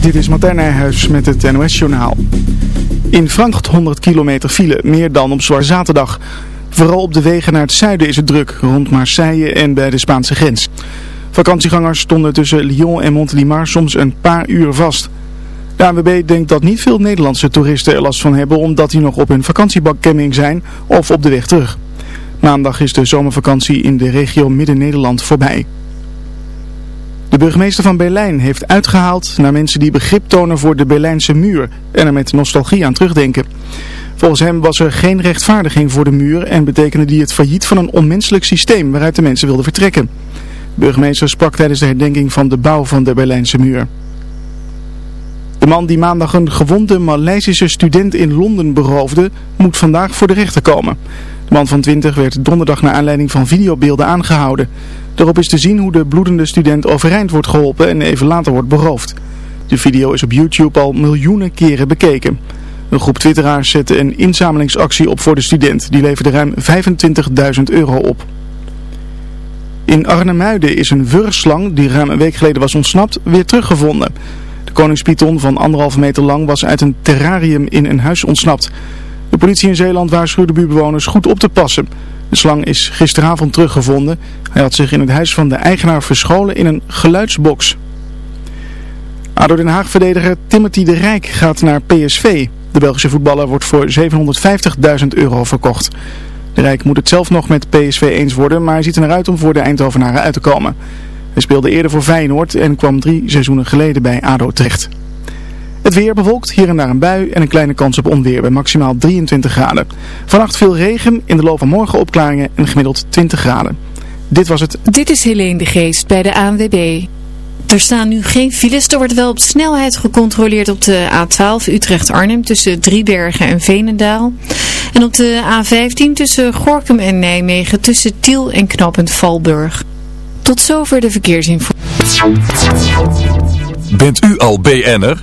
Dit is Martijn Nijhuis met het NOS-journaal. In Frankfurt 100 kilometer file, meer dan op Zwarte Zaterdag. Vooral op de wegen naar het zuiden is het druk, rond Marseille en bij de Spaanse grens. Vakantiegangers stonden tussen Lyon en Montélimar soms een paar uur vast. De ANWB denkt dat niet veel Nederlandse toeristen er last van hebben omdat die nog op hun vakantiebakkemming zijn of op de weg terug. Maandag is de zomervakantie in de regio Midden-Nederland voorbij. De burgemeester van Berlijn heeft uitgehaald naar mensen die begrip tonen voor de Berlijnse muur en er met nostalgie aan terugdenken. Volgens hem was er geen rechtvaardiging voor de muur en betekende die het failliet van een onmenselijk systeem waaruit de mensen wilden vertrekken. De burgemeester sprak tijdens de herdenking van de bouw van de Berlijnse muur. De man die maandag een gewonde Maleisische student in Londen beroofde, moet vandaag voor de rechter komen. De man van 20 werd donderdag naar aanleiding van videobeelden aangehouden. Daarop is te zien hoe de bloedende student overeind wordt geholpen en even later wordt beroofd. De video is op YouTube al miljoenen keren bekeken. Een groep twitteraars zette een inzamelingsactie op voor de student. Die leverde ruim 25.000 euro op. In Arnhemuiden is een wurgslang die ruim een week geleden was ontsnapt weer teruggevonden. De koningspython van anderhalve meter lang was uit een terrarium in een huis ontsnapt. De politie in Zeeland waarschuwde buurtbewoners goed op te passen. De slang is gisteravond teruggevonden. Hij had zich in het huis van de eigenaar verscholen in een geluidsbox. ADO Den Haag-verdediger Timothy de Rijk gaat naar PSV. De Belgische voetballer wordt voor 750.000 euro verkocht. De Rijk moet het zelf nog met PSV eens worden, maar hij ziet er naar uit om voor de Eindhovenaren uit te komen. Hij speelde eerder voor Feyenoord en kwam drie seizoenen geleden bij ADO terecht. Het weer bewolkt, hier en daar een bui en een kleine kans op onweer bij maximaal 23 graden. Vannacht veel regen, in de loop van morgen opklaringen en gemiddeld 20 graden. Dit was het. Dit is Helene de Geest bij de ANWB. Er staan nu geen files, er wordt wel op snelheid gecontroleerd op de A12 Utrecht-Arnhem tussen Driebergen en Veenendaal. En op de A15 tussen Gorkum en Nijmegen tussen Tiel en Knoopend Valburg. Tot zover de verkeersinformatie. Bent u al BN'er?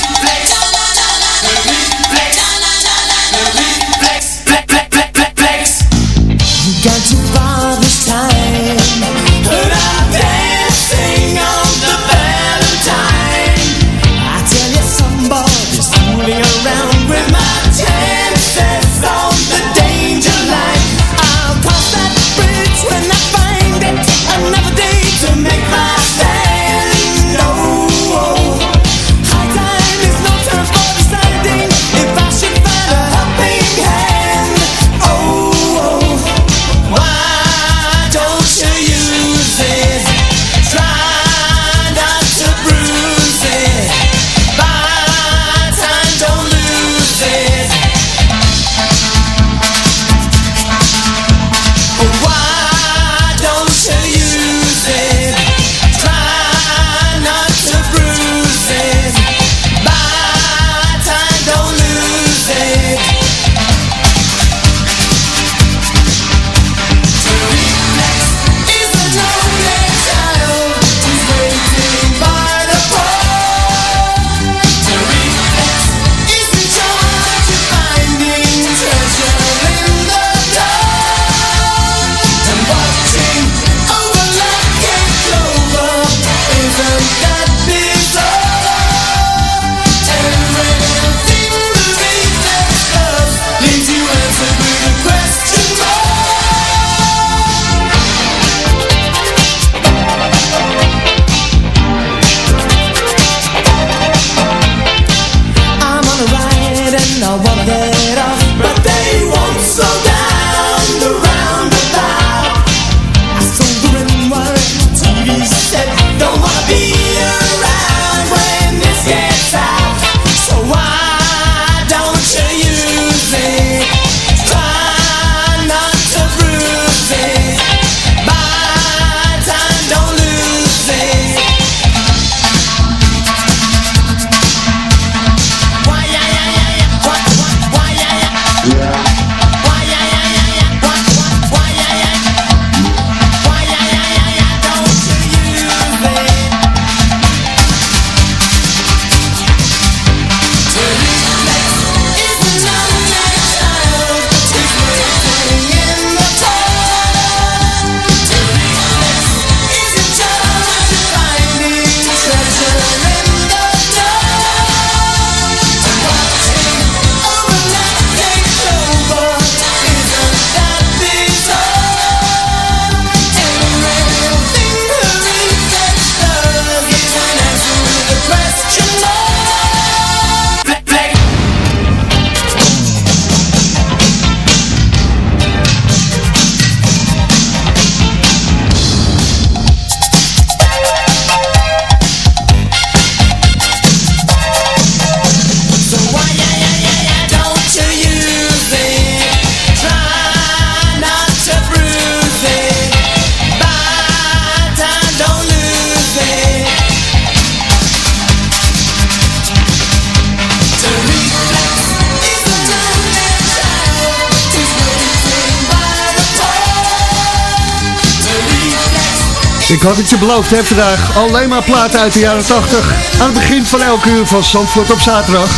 Ik had het je beloofd hè vandaag. Alleen maar platen uit de jaren 80. Aan het begin van elke uur van Zandvoort op zaterdag.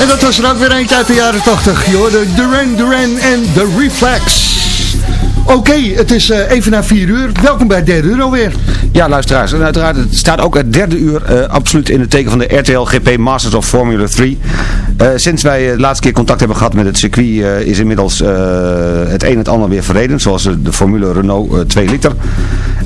En dat was er ook weer eentje uit de jaren 80. Je hoorde Duran Duran en The Reflex. Oké, het is eh, even na 4 uur. Welkom bij derde uur alweer. Ja, luisteraars. En uiteraard, het staat ook het derde uur eh, absoluut in het teken van de RTL GP Masters of Formula 3. Eh, sinds wij de laatste keer contact hebben gehad met het circuit is inmiddels het een en het ander weer verreden. Zoals de Formule Renault 2 liter.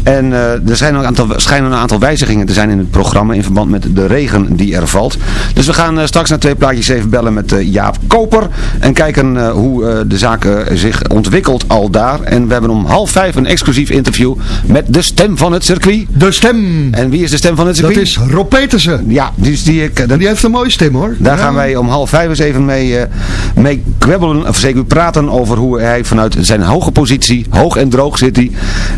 En er zijn een aantal, schijnen een aantal wijzigingen te zijn in het programma in verband met de regen die er valt. Dus we gaan straks naar twee plaatjes even bellen met Jaap Koper. En kijken hoe de zaak zich ontwikkelt al daar. En we hebben om half vijf een exclusief interview met de stem van het circuit. De stem. En wie is de stem van het circuit? Dat is Rob Petersen. Ja, dus die, ik, die heeft een mooie stem hoor. Daar Ja. gaan wij om half vijf eens even mee, eh, mee kwebbelen, of zeker praten over hoe hij vanuit zijn hoge positie, hoog en droog zit hij,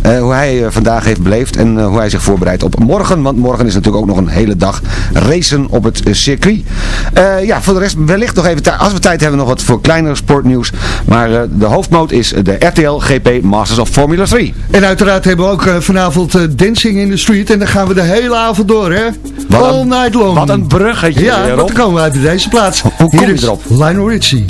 eh, hoe hij eh, vandaag heeft beleefd en eh, hoe hij zich voorbereidt op morgen. Want morgen is natuurlijk ook nog een hele dag racen op het eh, circuit. Eh, ja, voor de rest wellicht nog even, als we tijd hebben, nog wat voor kleinere sportnieuws. Maar eh, de hoofdmoot is de RTL GP Masters of Formula 3. En uiteraard hebben we ook eh, vanavond eh, Dancing in the Street. En dan gaan we de hele avond door, hè? Wat All een- night long. Wat een bruggetje, Ja, dan komen we uit deze plaats. Hoe kom Hier je is erop? Lionel Richie.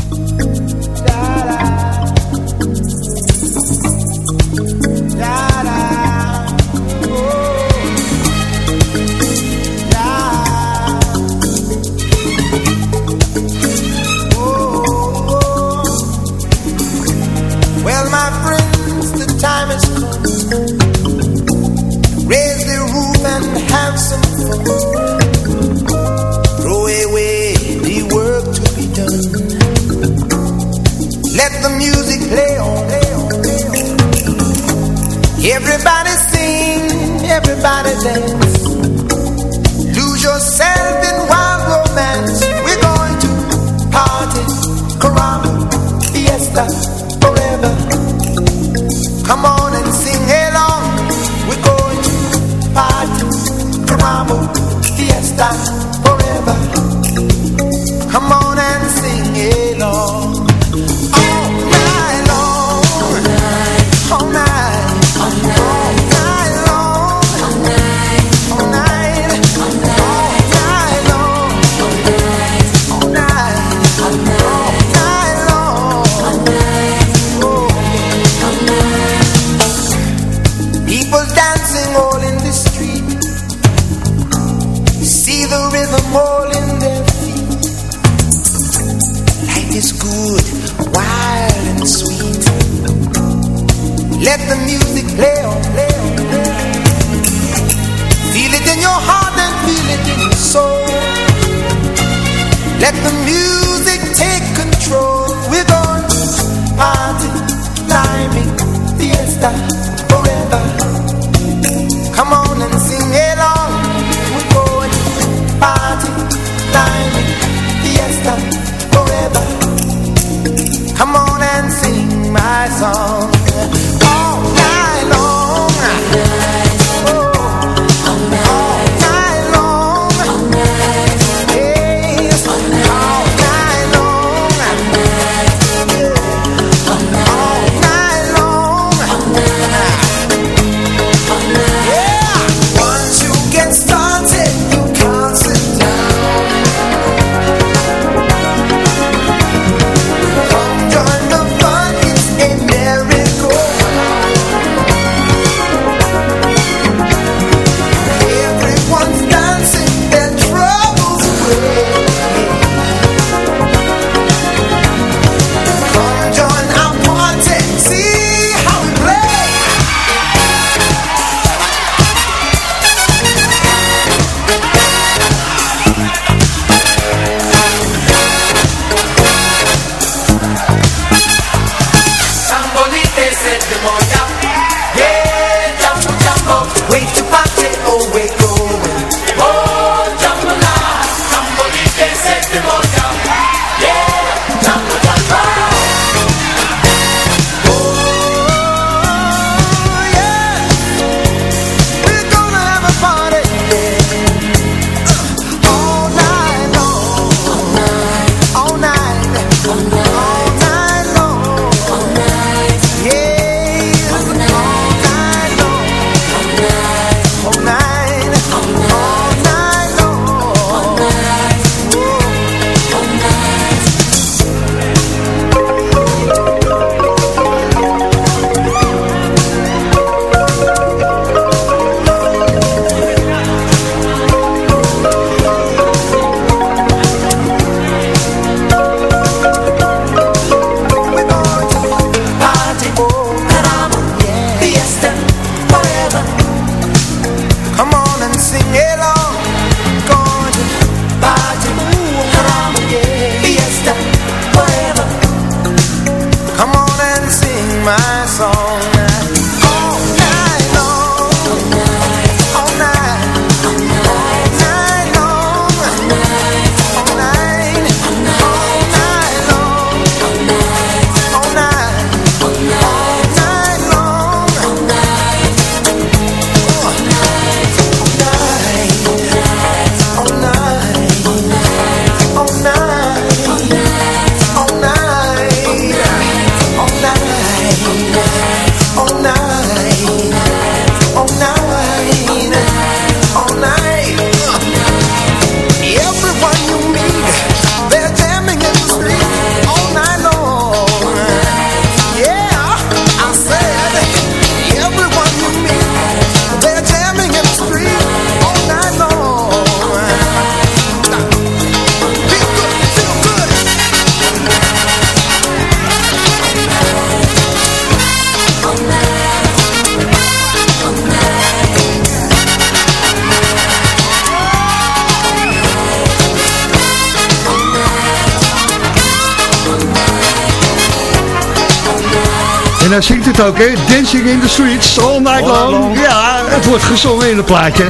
Het ook, hè? Dancing in the streets, all night long. Ja, het wordt gezongen in het plaatje.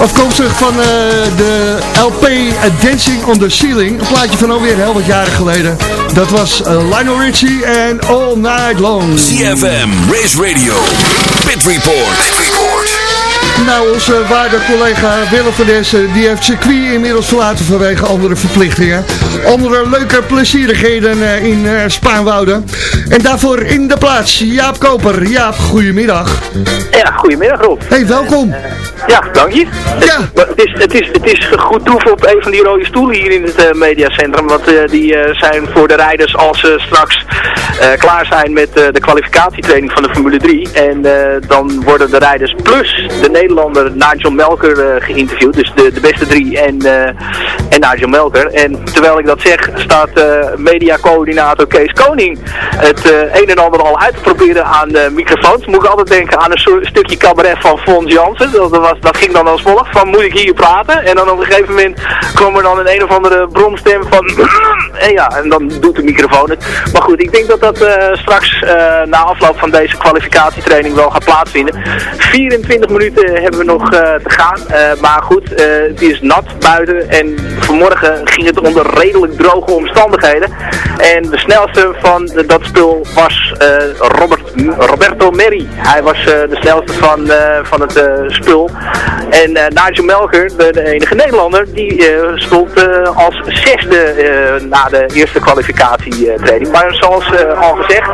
Afkomstig van eh, de LP eh, Dancing on the Ceiling. Een plaatje van alweer heel wat jaren geleden. Dat was eh, Lionel Richie en All Night Long. CFM, Race Radio, Pit Report. Pit Report. Nou, onze waarde collega Willem van Dessen, die heeft circuit inmiddels verlaten vanwege andere verplichtingen. Andere leuke plezierigheden in Spaanwouden. En daarvoor in de plaats, Jaap Koper. Jaap, goedemiddag. Ja, goedemiddag Rob. Hey, welkom. Ja, dank je. Ja. Het, het, is, het, is, het is goed toeven op een van die rode stoelen hier in het eh, mediacentrum. Want eh, die eh, zijn voor de rijders als ze straks eh, klaar zijn met eh, de kwalificatietraining van de Formule 3. En eh, dan worden de rijders plus de Nederlander Nigel Melker eh, geïnterviewd. Dus de, de beste drie en, eh, en Nigel Melker. En terwijl ik dat zeg, staat eh mediacoördinator Kees Koning het eh, een en ander al uit te proberen aan de microfoons. Moet ik altijd denken aan een stukje cabaret van Fons Jansen. Dat, was, dat ging dan als volgt. Van moet ik hier praten? En dan op een gegeven moment kwam er dan een een of andere bromstem van... en ja, en dan doet de microfoon het. Maar goed, ik denk dat dat eh, straks eh, na afloop van deze kwalificatietraining wel gaat plaatsvinden. 24 minuten hebben we nog eh, te gaan. Eh, maar goed, eh, het is nat buiten. En vanmorgen ging het onder redelijk droge omstandigheden. En de snelste van dat spul was eh, Robert, Roberto Merri. Hij was eh, de snelste van, eh, van het spul. En Nigel Melker, de, enige Nederlander, die stond als zesde na de eerste kwalificatietraining. maar zoals al gezegd,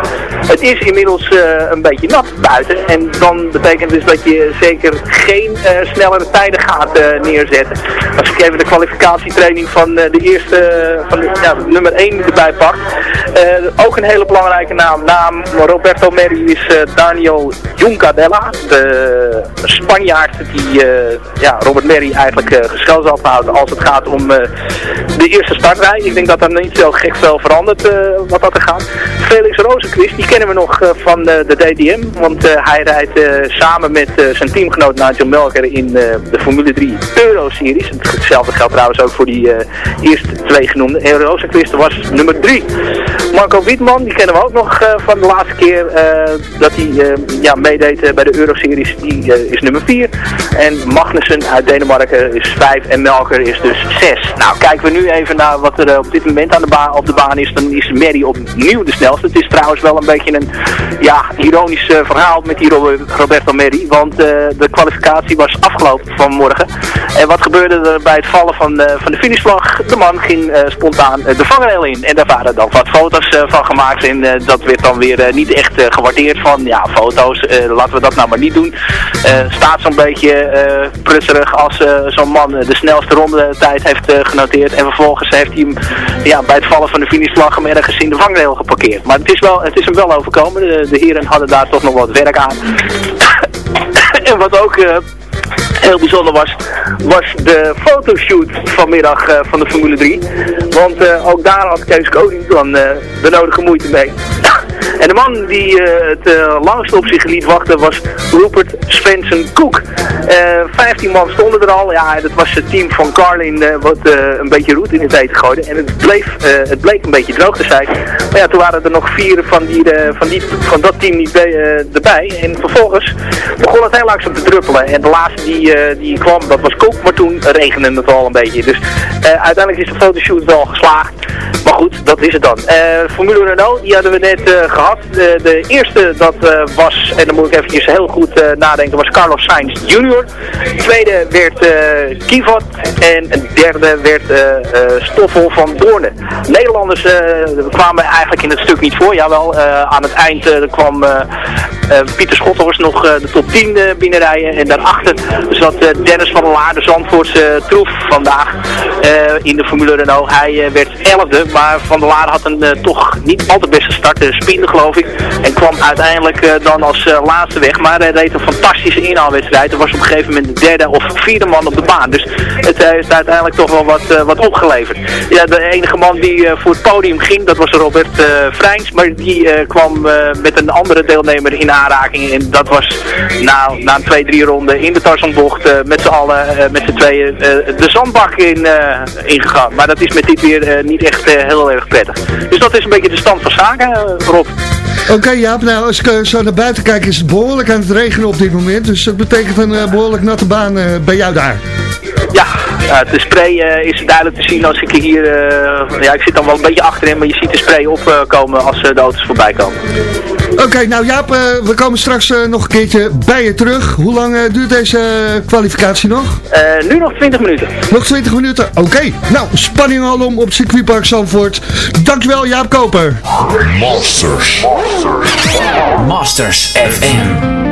het is inmiddels een beetje nat buiten. En dan betekent dus dat je zeker geen snellere tijden gaat neerzetten. Als ik even de kwalificatietraining van de eerste, van ja, nummer 1 erbij pak. Ook een hele belangrijke naam. Roberto Merri is eh, Daniel Juncadella. De Spanjaard die eh, ja, Robert Merri eigenlijk uh, gezelschap houdt als het gaat om eh, de eerste startrij. Ik denk dat er niet zo gek veel verandert eh, wat dat er gaat. Felix Rozenquist, die kennen we nog eh, van eh, de DDM. Want eh, hij rijdt eh, samen met eh, zijn teamgenoot Nigel Melker in eh, de Formule 3 Euro Series. Hetzelfde geldt trouwens ook voor die eh, eerste twee genoemde. En Rozenquist was nummer 3. Marco Wietman, die kennen we ook nog eh, van de laatste keer eh, dat hij eh, ja, meedeed bij de Euro Series. Die is nummer 4. En Magnussen uit Denemarken is 5 en Melker is dus 6. Nou, kijken we nu even naar wat er op dit moment aan de baan, op de baan is. Dan is Merry opnieuw de snelste. Het is trouwens wel een beetje een ja, ironisch verhaal met die Ro- Roberto Merry. Want de kwalificatie was afgelopen vanmorgen. En wat gebeurde er bij het vallen van, van de finishvlag? De man ging spontaan de vangrail in. En daar waren dan wat foto's van gemaakt. En dat werd dan weer eh, niet echt eh, gewaardeerd van, ja, foto's, eh, laten we dat nou maar niet doen. Staat zo'n beetje prutserig als zo'n man de snelste rondetijd heeft eh, genoteerd. En vervolgens heeft hij hem ja, bij het vallen van de finishvlag hem ergens in de vangrail geparkeerd. Maar het is, wel, het is hem wel overkomen. De, de heren hadden daar toch nog wat werk aan. en wat ook... heel bijzonder was, was de fotoshoot vanmiddag eh, van de Formule 3. Want eh, ook daar had Kees Koning dan eh, de nodige moeite mee. En de man die het langst op zich liet wachten was Rupert Svensson Cook. Eh 15 man stonden er al. Ja, dat was het team van Carlin wat een beetje roet in het eten gooide. En het, bleef, het bleek een beetje droog te zijn. Maar ja, toen waren er nog vier van, die, van, die, van dat team niet bij, erbij. En vervolgens begon het heel langzaam te druppelen. En de laatste die, eh, die kwam, dat was Cook. Maar toen regende het al een beetje. Dus eh, uiteindelijk is de fotoshoot wel geslaagd. Maar goed, dat is het dan. Eh, Formule Renault, die hadden we net eh, gehad. De, eerste, dat was, en dan moet ik eventjes heel goed nadenken, was Carlos Sainz Jr. Tweede werd Kivat. En derde werd Stoffel van Doornen. Nederlanders kwamen eigenlijk in het stuk niet voor. Jawel, aan het eind kwam Pieter Schothorst nog de top 10 eh, binnenrijden. En daarachter zat eh, Dennis van der Laar, de Zandvoortse troef vandaag eh, in de Formule Renault. Hij eh, werd 11e, maar Van der Laar had een eh, toch niet al te beste start, de spiende geloof ik. En kwam uiteindelijk eh, dan als eh, laatste weg. Maar hij reed een fantastische inhaalwedstrijd. Er was op een gegeven moment de derde of vierde man op de baan. Dus het eh, heeft uiteindelijk toch wel wat, eh, wat opgeleverd. Ja, de enige man die eh, voor het podium ging, dat was Robert eh Vrijns. Maar die eh, kwam eh, met een andere deelnemer in aanraking. En dat was na, na twee, drie ronden in de Tarzanbocht eh, met z'n allen, eh, met z'n tweeën, eh, de zandbak in, ingegaan. Maar dat is met dit weer niet echt heel erg prettig. Dus dat is een beetje de stand van zaken, Rob. Oké Jaap, nou als ik zo naar buiten kijk is het behoorlijk aan het regenen op dit moment. Dus dat betekent een eh, behoorlijk natte baan bij jou daar. Ja, ja, de spray is duidelijk te zien als ik hier... ja, ik zit dan wel een beetje achterin, maar je ziet de spray opkomen als de auto's voorbij komen. Oké, nou Jaap, eh, we komen straks eh, nog een keertje bij je terug. Hoe lang eh, duurt deze kwalificatie nog? Eh, nu nog 20 minuten. Nog 20 minuten? Oké, nou spanning alom op circuitpark Zandvoort. Dankjewel Jaap Koper. Masters. Masters FM.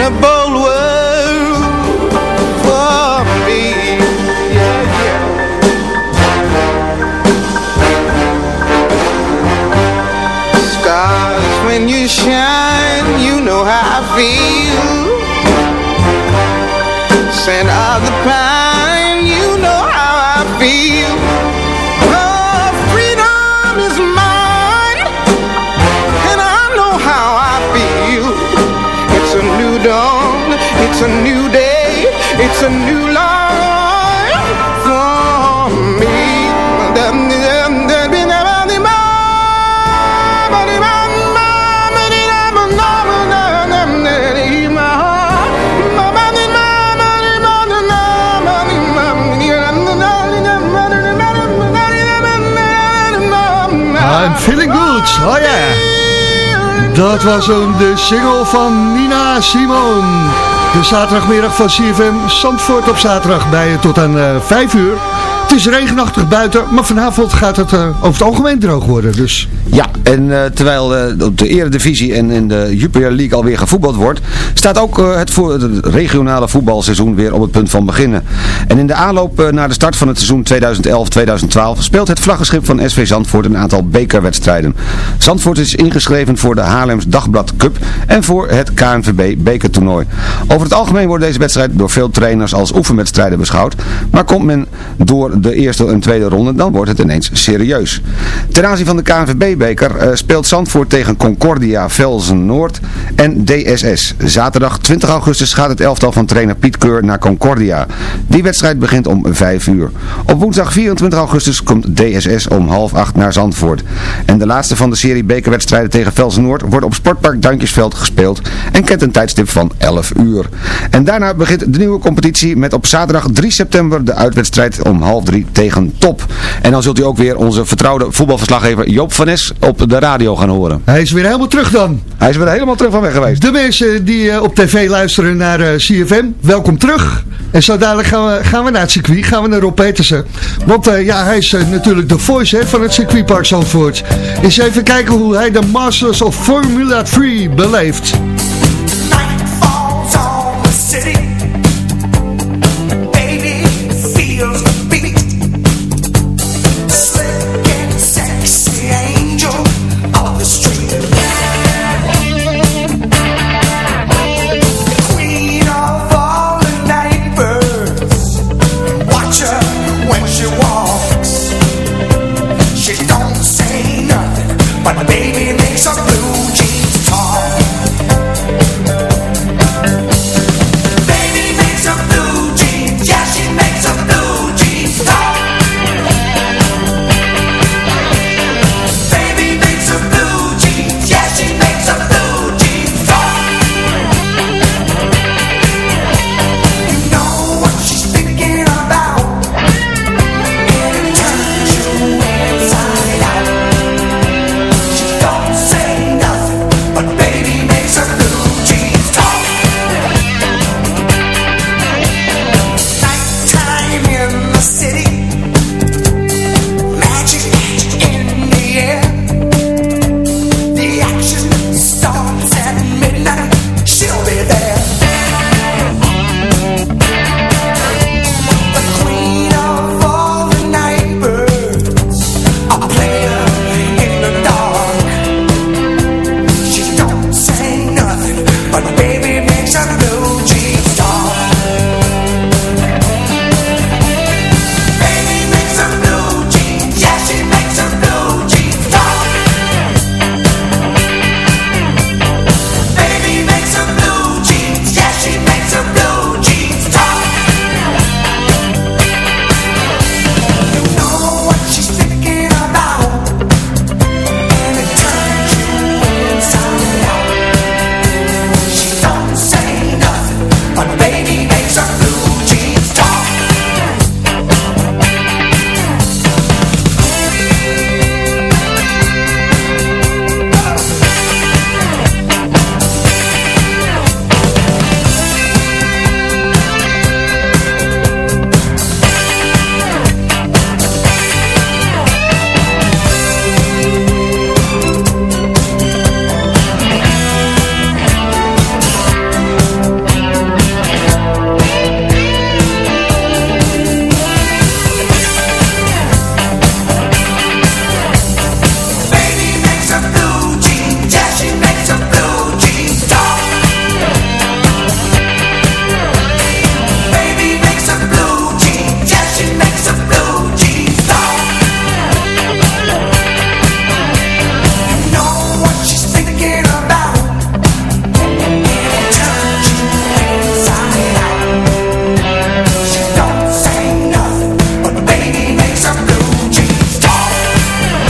and a oh ja. Dat was hem, de single van Nina Simon. De zaterdagmiddag van CFM Zandvoort op zaterdag bij tot aan eh 5 uur. Het is regenachtig buiten, maar vanavond gaat het eh, over het algemeen droog worden. Dus Ja, en eh, terwijl eh, op de Eredivisie en in de Jupiler League alweer gevoetbald wordt, staat ook eh, het, regionale voetbalseizoen weer op het punt van beginnen. En in de aanloop naar de start van het seizoen 2011-2012 speelt het vlaggenschip van SV Zandvoort een aantal bekerwedstrijden. Zandvoort is ingeschreven voor de Haarlems Dagblad Cup en voor het KNVB bekertoernooi. Over het algemeen worden deze wedstrijden door veel trainers als oefenwedstrijden beschouwd, maar komt men door de eerste en tweede ronde, dan wordt het ineens serieus. Ten aanzien van de KNVB-beker eh, speelt Zandvoort tegen Concordia Velzen Noord en DSS. Zaterdag 20 augustus gaat het elftal van trainer Piet Keur naar Concordia. Die wedstrijd begint om 5 uur. Op woensdag 24 augustus komt DSS om half 8 naar Zandvoort. En de laatste van de serie bekerwedstrijden tegen Velzen Noord wordt op Sportpark Duintjesveld gespeeld en kent een tijdstip van 11 uur. En daarna begint de nieuwe competitie met op zaterdag 3 september de uitwedstrijd om half 3 tegen Top. En dan zult u ook weer onze vertrouwde voetbalverslaggever Joop van Op de radio gaan horen. hij is weer helemaal terug dan. Hij is weer helemaal terug van weg geweest. De mensen die eh, op tv luisteren naar eh, CFM, welkom terug. En zo dadelijk gaan we, gaan we naar het circuit, gaan we naar Rob Petersen. Want eh, ja, hij is natuurlijk de voice hè, van het circuitpark Zandvoort. Eens even kijken hoe hij de Masters of Formula 3 beleeft.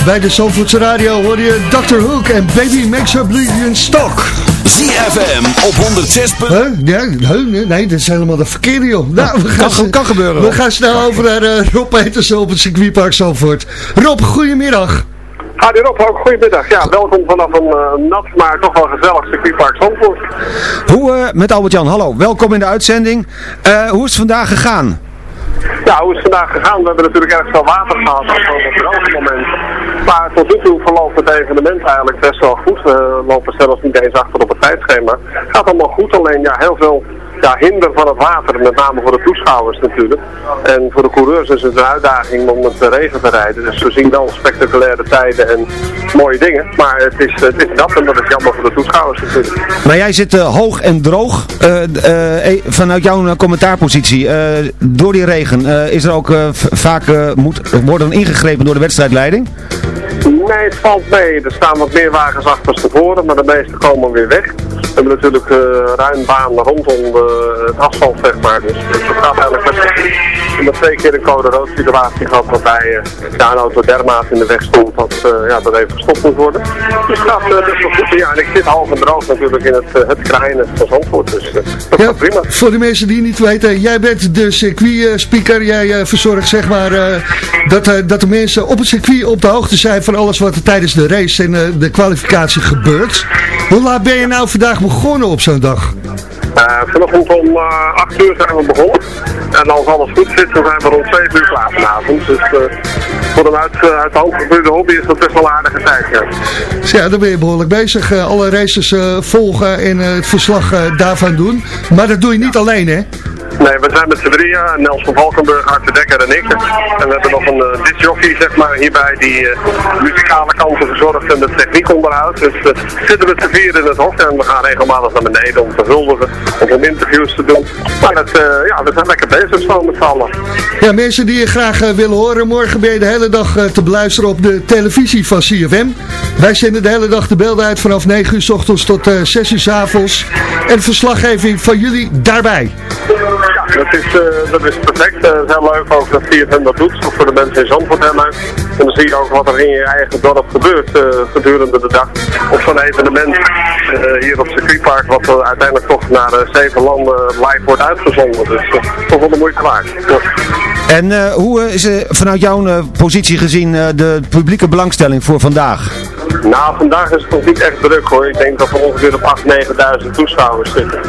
Bij de Zandvoortse Radio hoor je Dr. Hook en Baby Makes Oblivion Stock. ZFM op 106. Huh? Ja, nee, nee, dat is helemaal de verkeerde joh. Nou, we gaan, Kan, kan gebeuren. we gaan snel over naar eh, Rob Petersen op het circuitpark Zandvoort. Rob, goedemiddag. Hadi Rob, ook goedemiddag. Ja, welkom vanaf een eh, nat, maar toch wel gezellig circuitpark Zandvoort. Hoe, eh, met Albert-Jan, hallo. Welkom in de uitzending. Eh, hoe is het vandaag gegaan? Ja, hoe is het vandaag gegaan? We hebben natuurlijk erg veel water gehad op een droge moment. Maar tot nu toe verloopt het evenement eigenlijk best wel goed. We lopen zelfs niet eens achter op het tijdschema. Het gaat allemaal goed, alleen ja, heel veel ja, hinder van het water, met name voor de toeschouwers natuurlijk. En voor de coureurs is het een uitdaging om met de regen te rijden. Dus we zien wel spectaculaire tijden en mooie dingen. Maar het is, het is nat en dat is jammer voor de toeschouwers natuurlijk. Maar jij zit eh, hoog en droog. eh, eh, eh, vanuit jouw eh, commentaarpositie. eh, door die regen eh, is er ook eh, vaak eh, moet worden ingegrepen door de wedstrijdleiding? Nee, het valt mee. Er staan wat meer wagens achter tevoren, maar de meeste komen weer weg. We hebben natuurlijk eh ruim baan rondom de, het asfalt, zeg maar. Dus het gaat eigenlijk best goed. We hebben twee keer een code rood situatie gehad waarbij eh, ja, een auto dermate in de weg stond dat, eh, ja, dat even gestopt moet worden. Dus het gaat eh, best wel goed. Ja, en ik zit half en droog natuurlijk in het, eh, het kraaien van Zandvoort. Dus eh, dat gaat prima. Voor de mensen die niet weten, jij bent de circuitspeaker. Jij eh, verzorgt zeg maar eh, dat, eh, dat de mensen op het circuit op de hoogte zijn van alles wat er tijdens de race en eh, de kwalificatie gebeurt. Hoe laat ben je nou vandaag begonnen op zo'n dag? Uh, vanochtend om uh, 8 uur zijn we begonnen. En als alles goed zit, dan zijn we rond 7 uur klaar vanavond. Dus uh, voor een uit, uit de hand gebeurde hobby is dat best wel een aardige tijd. Ja. Dus ja, dan ben je behoorlijk bezig. Alle races volgen en het verslag daarvan doen. Maar dat doe je niet alleen, hè? Nee, we zijn met z'n drieën, Nels van Valkenburg, Arthur Dekker en ik. En we hebben nog een uh, zeg maar, hierbij die uh, muzikale kanten verzorgt en de techniek onderhoudt. Dus uh, zitten we te vieren in het hok en we gaan regelmatig naar beneden om te huldigen of om interviews te doen. Maar het, ja, we zijn lekker bezig zo met z'n. Ja, mensen die je graag willen horen, morgen ben je de hele dag te beluisteren op de televisie van CFM. Wij zenden de hele dag de beelden uit vanaf 9 uur s ochtends tot 6 uur s avonds. En verslaggeving van jullie daarbij. Dat is, uh, dat is perfect. Uh, het is heel leuk ook dat CFM dat doet, voor de mensen in Zandvoort heel leuk. En dan zie je ook wat er in je eigen dorp gebeurt uh, gedurende de dag. Op zo'n evenement hier op het circuitpark, wat uiteindelijk toch naar zeven landen live wordt uitgezonden. Dus toch wel de moeite waard. Ja. En hoe is vanuit jouw positie gezien de publieke belangstelling voor vandaag? Nou, vandaag is het nog niet echt druk hoor. Ik denk dat we ongeveer op 8.000, 9.000 toeschouwers zitten.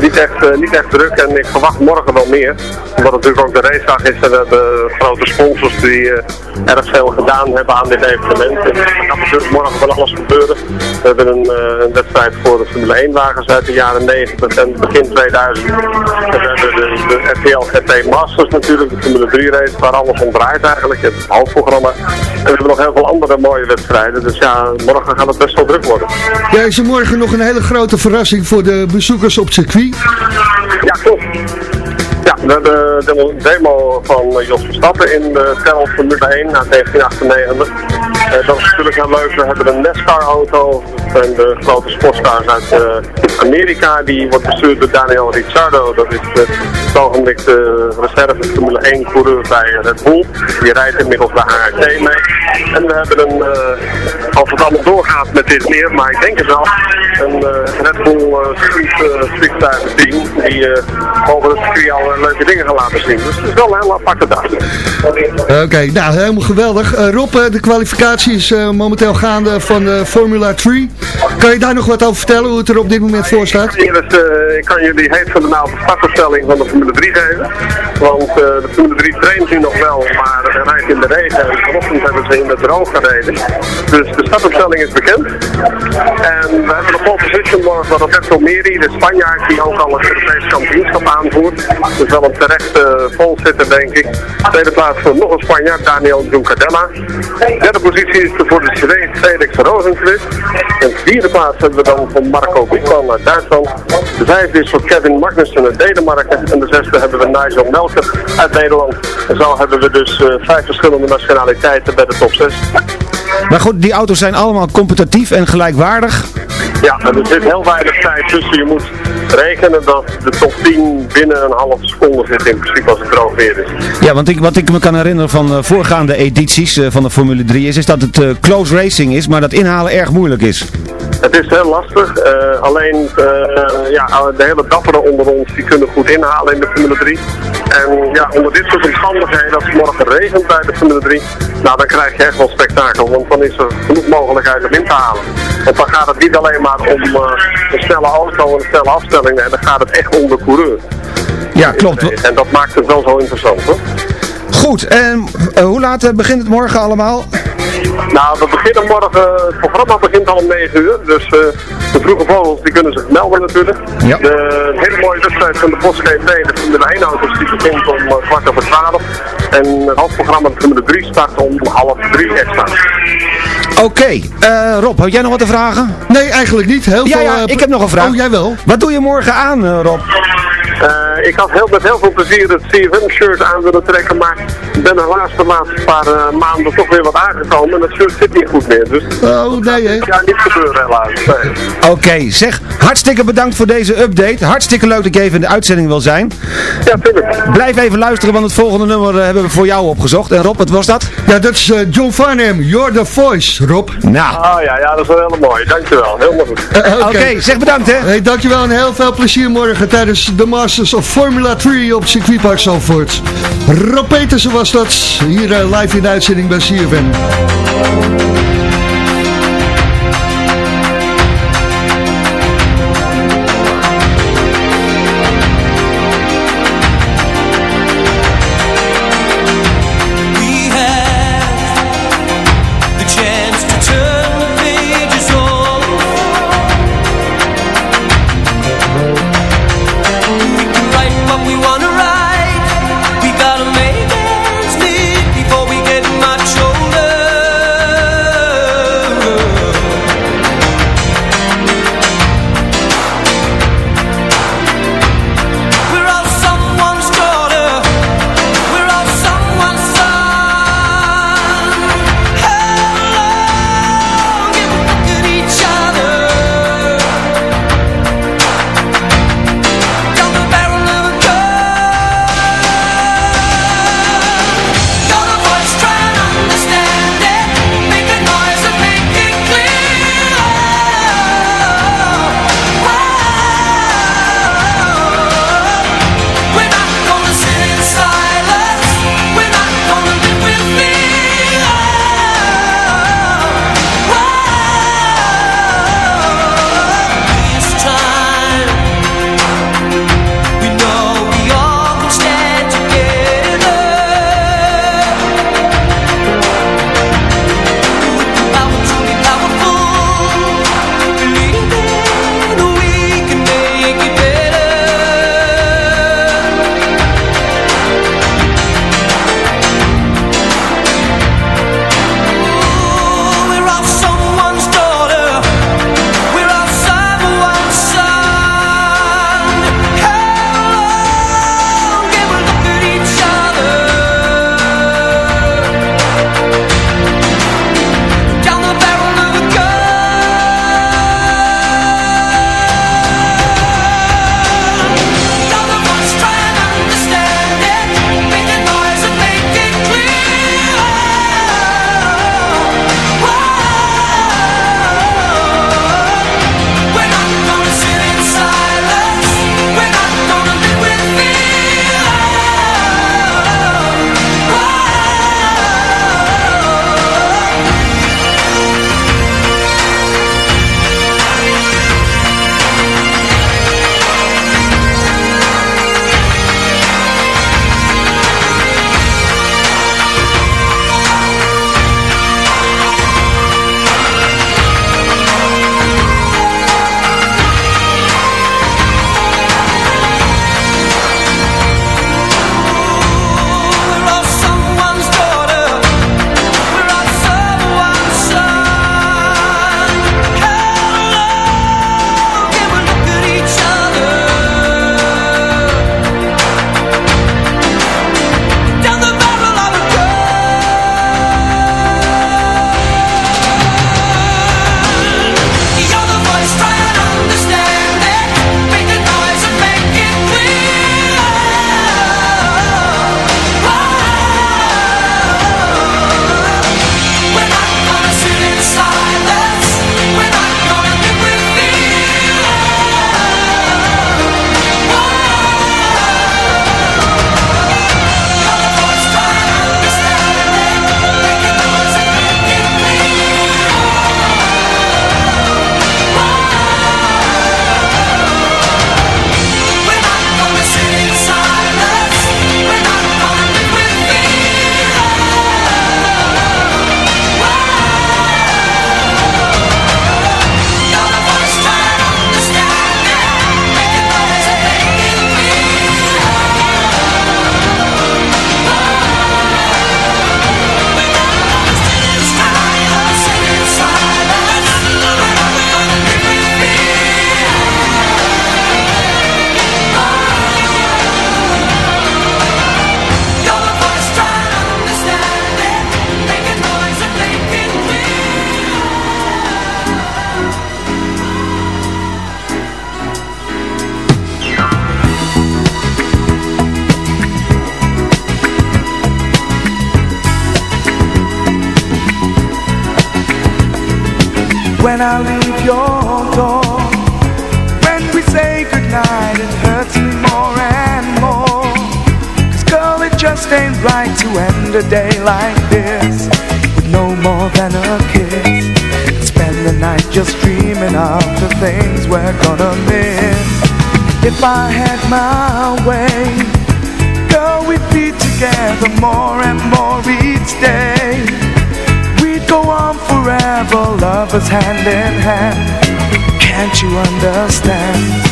Niet echt, uh, niet echt druk en ik verwacht morgen wel meer. Omdat het natuurlijk ook de racedag is en we hebben grote sponsors die uh, erg veel gedaan hebben aan dit evenement. En er gaat natuurlijk morgen van alles gebeuren. We hebben een, uh, een wedstrijd voor de Formule 1 wagens uit de jaren 90 en begin 2000. En we hebben de, de RTL GT Masters natuurlijk, de Formule 3 race waar alles om draait eigenlijk. Het hoofdprogramma. En we hebben nog heel veel andere mooie wedstrijden. Dus ja, morgen gaat het best wel druk worden. Ja, is er morgen nog een hele grote verrassing voor de bezoekers op het Ja, klopt. Ja, we hebben de demo van Jos Verstappen in de Terrell Formule 1 uit 1998. Uh, dat is natuurlijk heel leuk. We hebben een NASCAR-auto. Zijn de grote sportcars uit uh, Amerika. Die wordt bestuurd door Daniel Ricciardo. Dat is uh, het ogenblik de reserve Formule 1 coureur bij Red Bull. Die rijdt inmiddels bij HRT mee. En we hebben een, als het allemaal doorgaat met dit weer, maar ik denk het wel, een Red Bull street team. Die over het circuit al leuke dingen gaan laten zien. Dus het is wel een hele aparte dag. Oké, nou helemaal geweldig. Uh, Rob, de kwalificatie is uh, momenteel gaande van uh, Formula 3. Kan je daar nog wat over vertellen, hoe het er op dit moment voor staat? Ja, dus, ik kan jullie heet van de naam de startopstelling van de Formule 3 geven. Want de Formule 3 traint nu nog wel, maar hij rijdt in de regen. En vanochtend hebben ze in de droog gereden. Dus de startopstelling is bekend. En we hebben de pole position morgen Roberto Meri, de Spanjaard die ook al het Europees kampioenschap aanvoert. Dus wel een terechte volzitter, denk ik. Tweede plaats voor nog een Spanjaard, Daniel Juncadella. Derde positie is voor de Zweed Felix Rosenqvist. En vierde plaats hebben we dan voor Marco Wiekman uit Duitsland. De vijfde is voor Kevin Magnussen uit Denemarken. En de zesde hebben we Nigel Melker uit Nederland. En zo hebben we dus uh, vijf verschillende nationaliteiten bij de top 6. Maar goed, die auto's zijn allemaal competitief en gelijkwaardig. Ja, er zit heel weinig tijd tussen. Je moet rekenen dat de top 10 binnen een halve seconde zit in principe als het droog weer is. Ja, want ik, wat ik me kan herinneren van eh, voorgaande edities eh, van de Formule 3 is, is dat het eh, close racing is, maar dat inhalen erg moeilijk is. Het is heel lastig, alleen ja, de hele dapperen onder ons die kunnen goed inhalen in de Formule 3. En ja, onder dit soort omstandigheden, als het morgen regent bij de Formule 3, nou dan krijg je echt wel spektakel, want dan is er genoeg mogelijkheid om in te halen. Want dan gaat het niet alleen maar om eh, een snelle auto en een snelle afstelling, nee, dan gaat het echt om de coureur. Ja, klopt. En dat maakt het wel zo interessant hoor. Goed, en eh, hoe laat eh, begint het morgen allemaal? Nou, we beginnen morgen, het programma begint al om 9 uur, dus eh, de vroege vogels die kunnen zich melden natuurlijk. Ja. De hele mooie wedstrijd van de Bosch GP, de Formule 1 auto's, die begint om eh, kwart over 12. En het hoofdprogramma de Formule 3 start om half drie extra. Oké, eh, Rob, heb jij nog wat te vragen? Nee, eigenlijk niet. Heel ja, veel, ja, ik heb nog een vraag. Oh, jij wel? Wat doe je morgen aan, Rob? Eh, ik had heel, met heel veel plezier het CFM-shirt aan willen trekken, maar ik ben helaas de laatste paar eh, maanden toch weer wat aangekomen en dat shirt zit niet goed meer. Dus Oh, nee hè? ja, niet gebeuren helaas. Nee. Oké, zeg, hartstikke bedankt voor deze update. Hartstikke leuk dat je even in de uitzending wil zijn. Ja, tuurlijk. Blijf even luisteren, want het volgende nummer eh, hebben we voor jou opgezocht. En Rob, wat was dat? Ja, dat is John Farnham, You're the Voice, Rob. Nou, Ah ja, ja, dat is wel heel mooi. Dankjewel. Helemaal goed. Eh, oké, zeg bedankt hè. Hey, dankjewel en heel veel plezier morgen tijdens de Masters of Formula 3 op circuitpark Zandvoort. Rob Petersen was dat, hier eh, live in de uitzending bij CFM. To end a day like this with no more than a kiss. Spend the night just dreaming of the things we're gonna miss. If I had my way, girl, we'd be together more and more each day. We'd go on forever, lovers hand in hand. Can't you understand?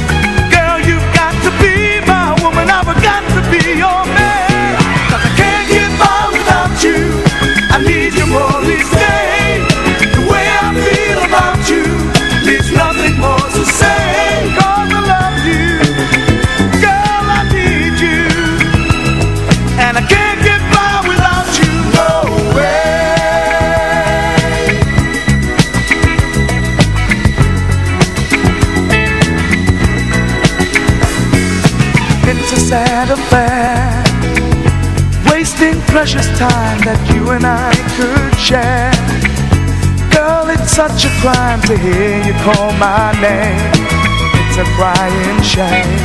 Precious time that you and I could share. Girl, it's such a crime to hear you call my name. It's a crying shame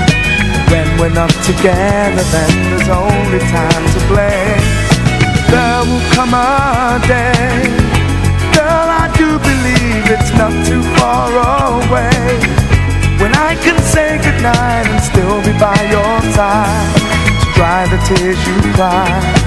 When we're not together then there's only time to blame There will come a day. Girl, I do believe it's not too far away. When I can say goodnight and still be by your side To dry the tears you cry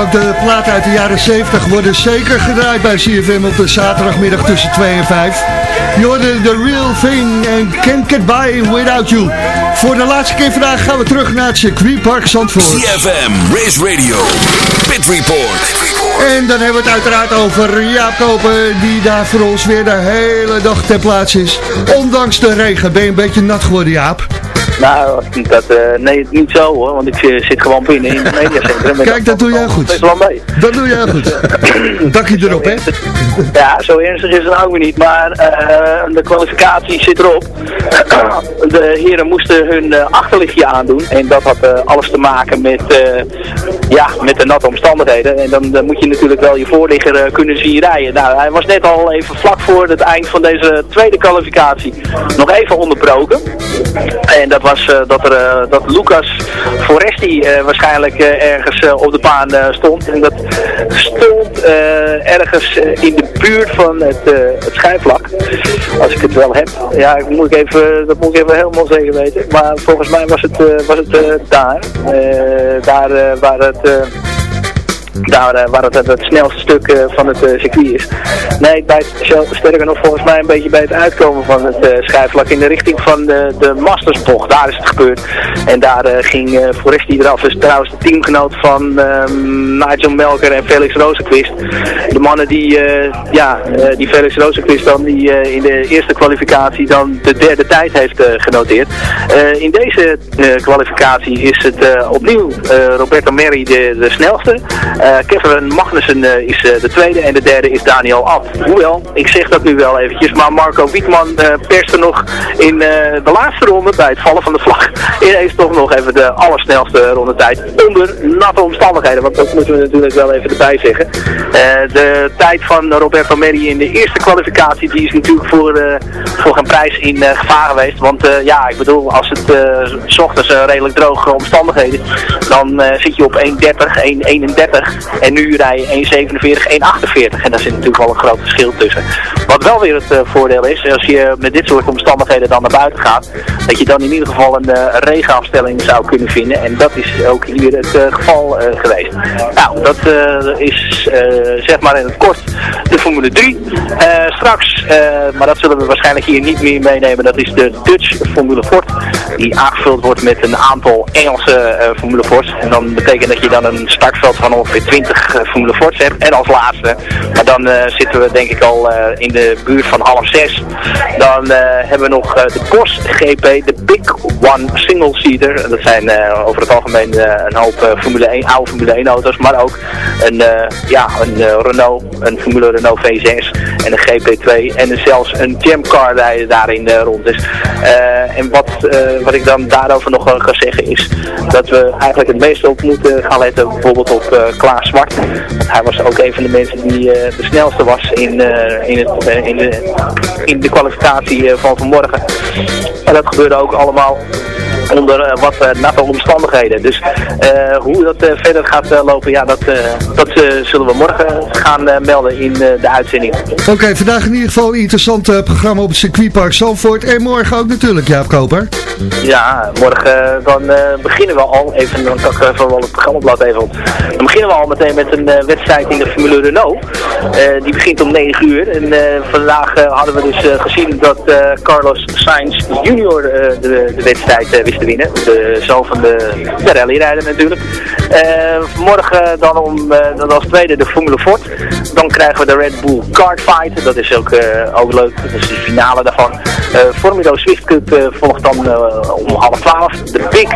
ook de platen uit de jaren 70 worden zeker gedraaid bij CFM op de zaterdagmiddag tussen 2 en 5. Je hoorde The Real Thing en Can't Get By Without You. Voor de laatste keer vandaag gaan we terug naar het circuitpark Zandvoort. CFM, Race Radio, Pit Report. En dan hebben we het uiteraard over Jaap Koper, die daar voor ons weer de hele dag ter plaatse is. Ondanks de regen. Ben je een beetje nat geworden, Jaap? Nou, dat, eh, nee, niet zo hoor, want ik zit gewoon binnen in het mediacentrum. en Kijk, dat doe jij goed. best wel mee. Dat doe jij goed. Dakje erop, hè? Ja, zo ernstig is het nou weer niet, maar eh, de kwalificatie zit erop. De heren moesten hun eh, achterlichtje aandoen en dat had alles te maken met, ja, met de natte omstandigheden. En dan, dan moet je natuurlijk wel je voorligger eh, kunnen zien rijden. Nou, hij was net al even vlak voor het eind van deze tweede kwalificatie nog even onderbroken. En dat was eh, dat, er, eh, dat Lucas Foresti waarschijnlijk ergens op de baan stond. En dat stond ergens in de buurt van het, het schijfvlak. Als ik het wel heb. Ja, ik moet ik even, dat moet ik even helemaal zeker weten. Maar volgens mij was het, was het daar. Daar waar het... 对 daar eh, waar het het, het snelste stuk eh, van het eh, circuit is. Nee, bij het, sterker nog volgens mij een beetje bij het uitkomen van het schijfvlak in de richting van de, de Mastersbocht. Daar is het gebeurd. En daar eh, ging Foresti eraf. Dus trouwens de teamgenoot van ehm, Nigel Melker en Felix Rozenquist. De mannen die, eh, ja, eh, die Felix Rozenquist dan, die eh, in de eerste kwalificatie dan de derde tijd heeft eh, genoteerd. Eh, in deze eh, kwalificatie is het eh, opnieuw eh, Roberto Merri de, de snelste. Eh, Kevin Magnussen eh, is eh, de tweede en de derde is Daniel Ab. Hoewel, ik zeg dat nu wel eventjes, maar Marco Wietman eh perste nog in eh, de laatste ronde bij het vallen van de vlag ineens toch nog even de allersnelste rondetijd onder natte omstandigheden. Want dat moeten we natuurlijk wel even erbij zeggen. Eh, de tijd van Roberto Merri in de eerste kwalificatie, die is natuurlijk voor, eh, voor geen prijs in eh, gevaar geweest. Want eh, ja, ik bedoel, als het eh, s ochtends eh, redelijk droge omstandigheden, dan eh, zit je op 1.30, 1.31 en nu rij je 1.47, 1.48. En daar zit natuurlijk wel een groot verschil tussen. Wat wel weer het eh, voordeel is, als je met dit soort omstandigheden dan naar buiten gaat, dat je dan in ieder geval een uh, regenafstelling zou kunnen vinden. En dat is ook hier het uh, geval geweest. Nou, dat is zeg maar in het kort de Formule 3. straks, maar dat zullen we waarschijnlijk hier niet meer meenemen, dat is de Dutch Formule Ford. Die aangevuld wordt met een aantal Engelse Formule Fords. En dan betekent dat je dan een startveld van ongeveer 20 Formule Fords hebt. En als laatste, maar dan zitten we denk ik al in de buurt van half zes. Dan hebben we nog de Bosch GP, de Big One Single Seater. Dat zijn over het algemeen een hoop Formule 1, oude Formule 1 auto's, maar ook een, ja, een Renault, een Formule Renault V6 en een GP2 en zelfs een Jam Car rijden daarin rond is. en wat, wat ik dan daarover nog ga zeggen is dat we eigenlijk het meeste op moeten gaan letten bijvoorbeeld op Klaas Zwart. Hij was ook een van de mensen die de snelste was in, in, het, in, de, in de kwalificatie van vanmorgen. En dat gebeurde ook allemaal onder uh, wat uh, natte omstandigheden. Dus uh, hoe dat verder gaat lopen, ja, dat, dat zullen we morgen gaan melden in de uitzending. Oké, okay, vandaag in ieder geval een interessant programma op het circuitpark Zandvoort. En morgen ook natuurlijk, Jaap Koper. Ja, morgen dan beginnen we al, even, dan kan ik even wel het programmablad even op. Dan beginnen we al meteen met een wedstrijd in de Formule Renault. die begint om 9 uur. En vandaag hadden we dus gezien dat Carlos Sainz junior de, de wedstrijd wist winnen. De zoon van de, de rallyrijder natuurlijk. Uh, morgen dan om uh, dan als tweede de Formule Ford. Dan krijgen we de Red Bull Kart Fight. Dat is ook, uh, ook leuk. Dat is de finale daarvan. Formula Swift Cup volgt dan om half twaalf. De Big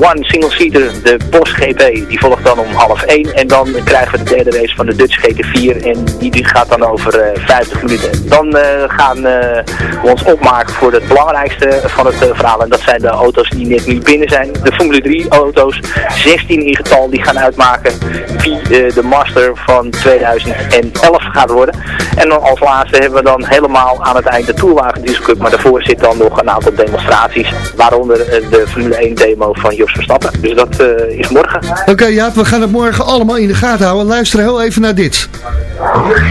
One Single Seater, de Bosch GP, die volgt dan om half één. En dan krijgen we de derde race van de Dutch GT4. En die, die gaat dan over 50 minuten. Dan gaan we ons opmaken voor het belangrijkste van het verhaal. En dat zijn de auto's die net nu binnen zijn. De Formule 3 auto's, 16 in getal, die gaan uitmaken wie uh, de master van 2011 gaat worden. En dan als laatste hebben we dan helemaal aan het eind de Tourwagen Diesel Cup. Maar daarvoor zit dan nog een aantal demonstraties. Waaronder uh, de Formule 1 demo van Jos Verstappen. Dus dat uh, is morgen. Oké, okay, ja, we gaan het morgen allemaal in de gaten houden. Luister heel even naar dit.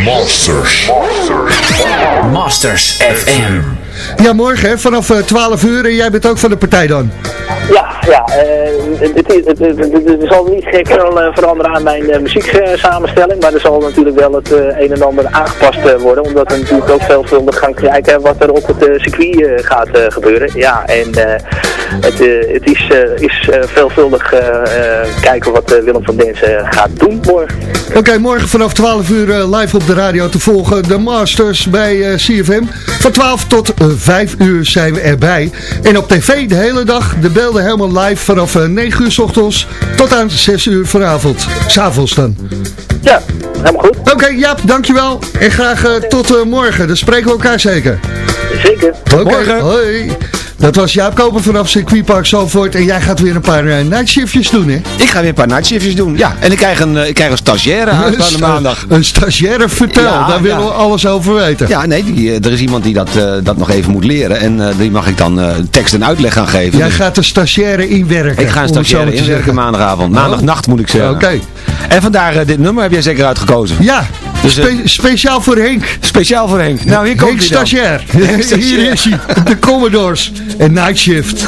Masters. Masters. Masters FM. Ja, morgen hè, vanaf 12 uur. En jij bent ook van de partij dan? Ja, ja. Uh, het, zal niet gek uh, veranderen aan mijn uh, muzieksamenstelling. Maar er zal natuurlijk wel het een en ander aangepast worden. Omdat we natuurlijk ook veelvuldig gaan kijken wat er op het circuit gaat gebeuren. Ja, en het, het is, is veelvuldig kijken wat Willem van Densen gaat doen morgen. Oké, morgen vanaf 12 uur live op de radio te volgen. De Masters bij CFM. Van 12 tot 5 uur zijn we erbij. En op tv de hele dag de beelden helemaal live vanaf 9 uur s ochtends tot aan 6 uur vanavond. S'avonds dan. Ja, helemaal goed. Oké, okay, Jaap, dankjewel. En graag uh, tot uh, morgen. Dan spreken we elkaar zeker. Zeker. Oké, okay, hoi. Dat was Jaap Koper vanaf circuitpark Zalvoort. En jij gaat weer een paar uh, nightshiftjes doen, hè? Ik ga weer een paar nightshiftjes doen, ja. En ik krijg een, uh, ik krijg een stagiaire aanstaande maandag. Een stagiaire, vertel. Ja, daar willen we alles over weten. Ja, nee, die, er is iemand die dat, uh, dat nog even moet leren. En die mag ik dan tekst en uitleg gaan geven. Jij gaat de stagiaire inwerken. Ik ga een stagiaire inwerken maandagavond. Maandagnacht moet ik zeggen. Oké. Okay. En vandaar dit nummer heb jij zeker uitgekozen. Ja, dus, Spe speciaal voor Henk. Speciaal voor Henk. Nou, hier komt Henk stagiair. Hier is hij. De Commodores. En Night Shift.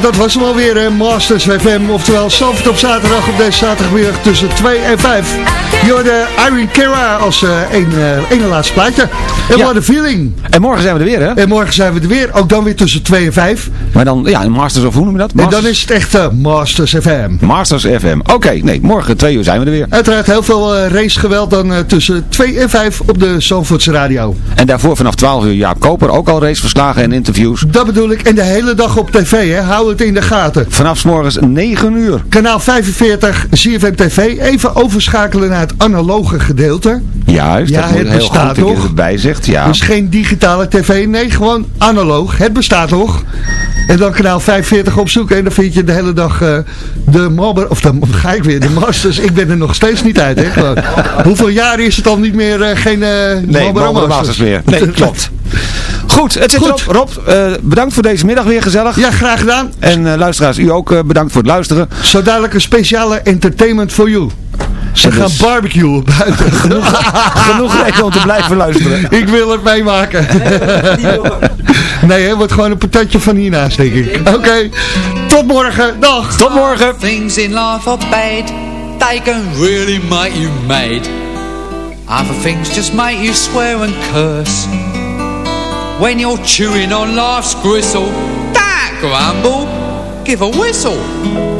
dat was hem alweer, hè, Masters FM. Oftewel, Zandvoort op zaterdag op deze zaterdagmiddag tussen 2 en 5. Jorde Irene Kera als eh een, eh, ene laatste plaatje. En Ja. what a feeling. En morgen zijn we er weer, hè? En morgen zijn we er weer, ook dan weer tussen 2 en 5. Maar dan, ja, Masters of hoe noem je dat? En dan Masters- is het echt eh, Masters FM. Masters FM. Oké, nee, morgen twee uur zijn we er weer. Uiteraard heel veel eh, racegeweld dan eh, tussen 2 en 5 op de Zandvoortse radio. En daarvoor vanaf 12 uur Jaap Koper, ook al raceverslagen en interviews. Dat bedoel ik. En de hele dag op tv, hè. Hou het in de gaten. Vanaf 's morgens 9 uur. Kanaal 45, ZFM TV. Even overschakelen naar het analoge gedeelte. Juist, Ja, dat het heel bestaat goed erbij zegt, ja. Dus geen digitale tv, nee, gewoon analoog. Het bestaat nog. En dan kanaal 45 opzoeken en dan vind je de hele dag eh, de Marlboro, of dan ga ik weer, de Masters. Ik ben er nog steeds niet uit, hè. Gewoon. Hoeveel jaar is het al niet meer eh, geen eh Nee, Marlboro Masters meer. Nee, klopt. Goed, het zit Goed. erop. Rob, bedankt voor deze middag weer gezellig. Ja, graag gedaan. En luisteraars, u ook bedankt voor het luisteren. Zo dadelijk een speciale entertainment for you. Ze gaan dus- barbecuen buiten. Genoeg reden om te blijven luisteren. Ik wil het meemaken. Nee, het wordt gewoon een patatje van hiernaast, denk ik. Oké, tot morgen. Dag. Tot morgen. Things in life are bad, they can really make you mad. Other things just make you swear and curse. When you're chewing on life's gristle, that grumble, give a whistle.